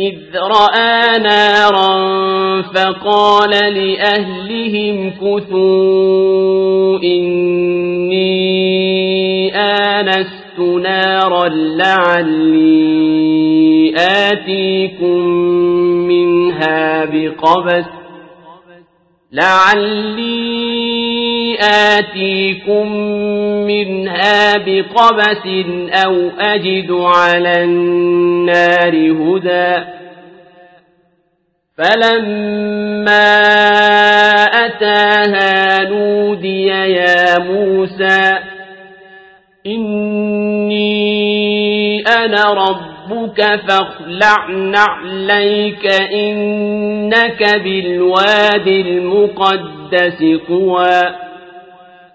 إذ رأى نارا فقال لأهلهم كثوا إني آنست نارا لعلي آتيكم منها بقبس لعلي آتيكم منها بقبس أو أجد على النار هدى. فلما أتاها نودي يا موسى إني أنا ربك فاخلع نعليك إنك بالواد المقدس طوى.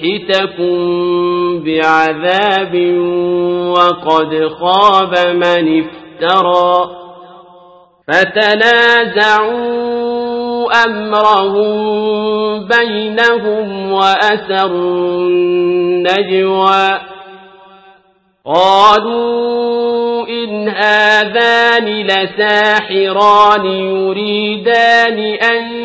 فيسحتكم بعذاب وقد خاب من افترى فتنازعوا أمرهم بينهم وأسروا النجوى قالوا إن هذان لساحران يريدان أن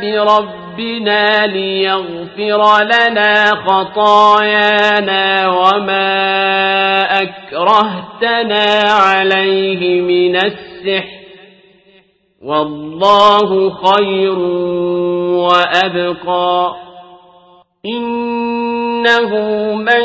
برب ربنا ليغفر لنا خطايانا وما أكرهتنا عليه من السحر. والله خير وأبقى. إنه من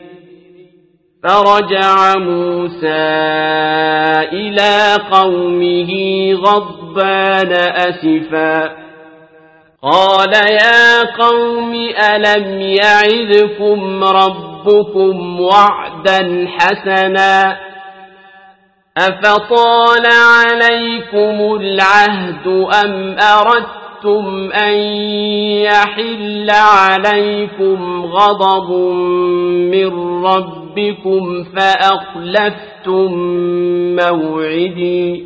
فرجع موسى إلى قومه غضبان أسفا. قال يا قوم ألم يعدكم ربكم وعدا حسنا؟ أفطال عليكم العهد أم أردت أَرَدتُّمْ أَن يَحِلَّ عَلَيْكُمْ غَضَبٌ مِّن رَّبِّكُمْ فَأَخْلَفْتُم مَّوْعِدِي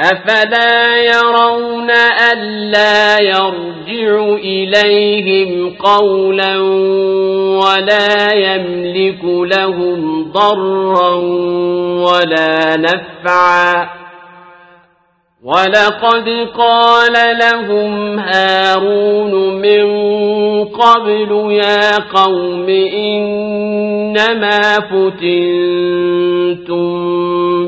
أفلا يرون ألا يرجع إليهم قولا ولا يملك لهم ضرا ولا نفعا ولقد قال لهم هارون من قبل يا قوم إنما فتنتم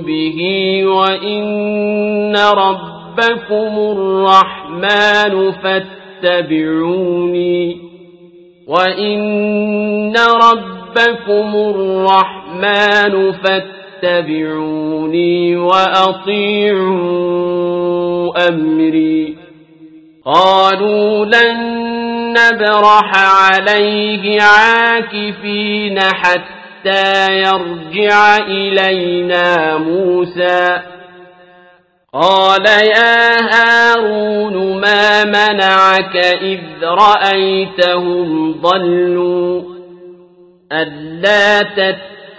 به وإن ربكم الرحمن فاتبعوني وإن ربكم الرحمن فاتبعوني وأطيعوا أمري. قالوا لن نبرح عليه عاكفين حتى يرجع إلينا موسى. قال يا هارون ما منعك إذ رأيتهم ضلوا؟ ألا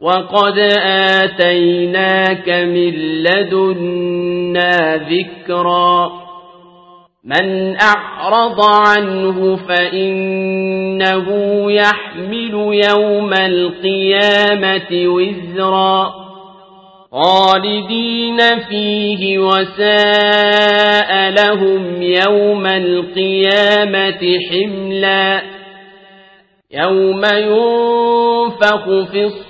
وقد آتيناك من لدنا ذكرا. من أعرض عنه فإنه يحمل يوم القيامة وزرا. خالدين فيه وساء لهم يوم القيامة حملا. يوم ينفخ في الصور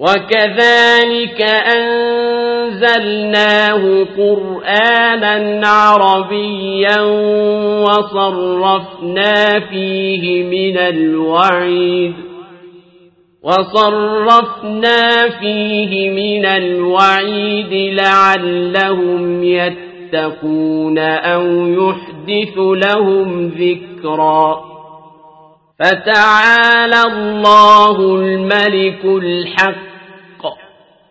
وكذلك أن أنزلناه قرآنا عربيا وصرفنا فيه من الوعيد وصرفنا فيه من الوعيد لعلهم يتقون أو يحدث لهم ذكرا فتعالى الله الملك الحق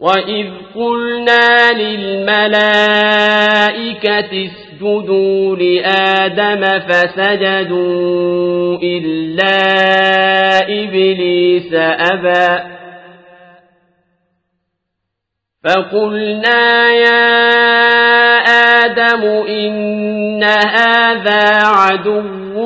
وإذ قلنا للملائكة اسجدوا لآدم فسجدوا إلا إبليس أبى فقلنا يا آدم إن هذا عدو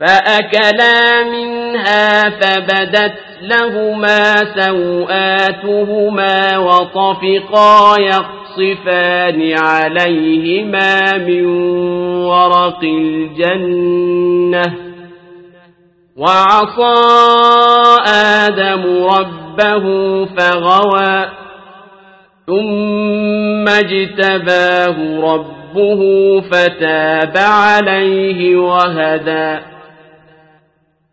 فأكلا منها فبدت لهما سوآتهما وطفقا يقصفان عليهما من ورق الجنة وعصى آدم ربه فغوى ثم اجتباه ربه فتاب عليه وهدى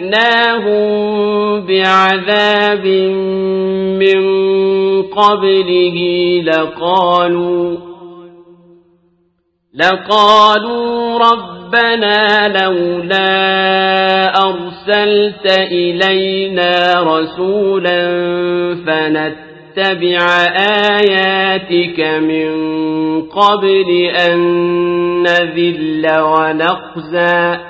أهلكناهم بعذاب من قبله لقالوا لقالوا ربنا لولا أرسلت إلينا رسولا فنتبع آياتك من قبل أن نذل ونخزى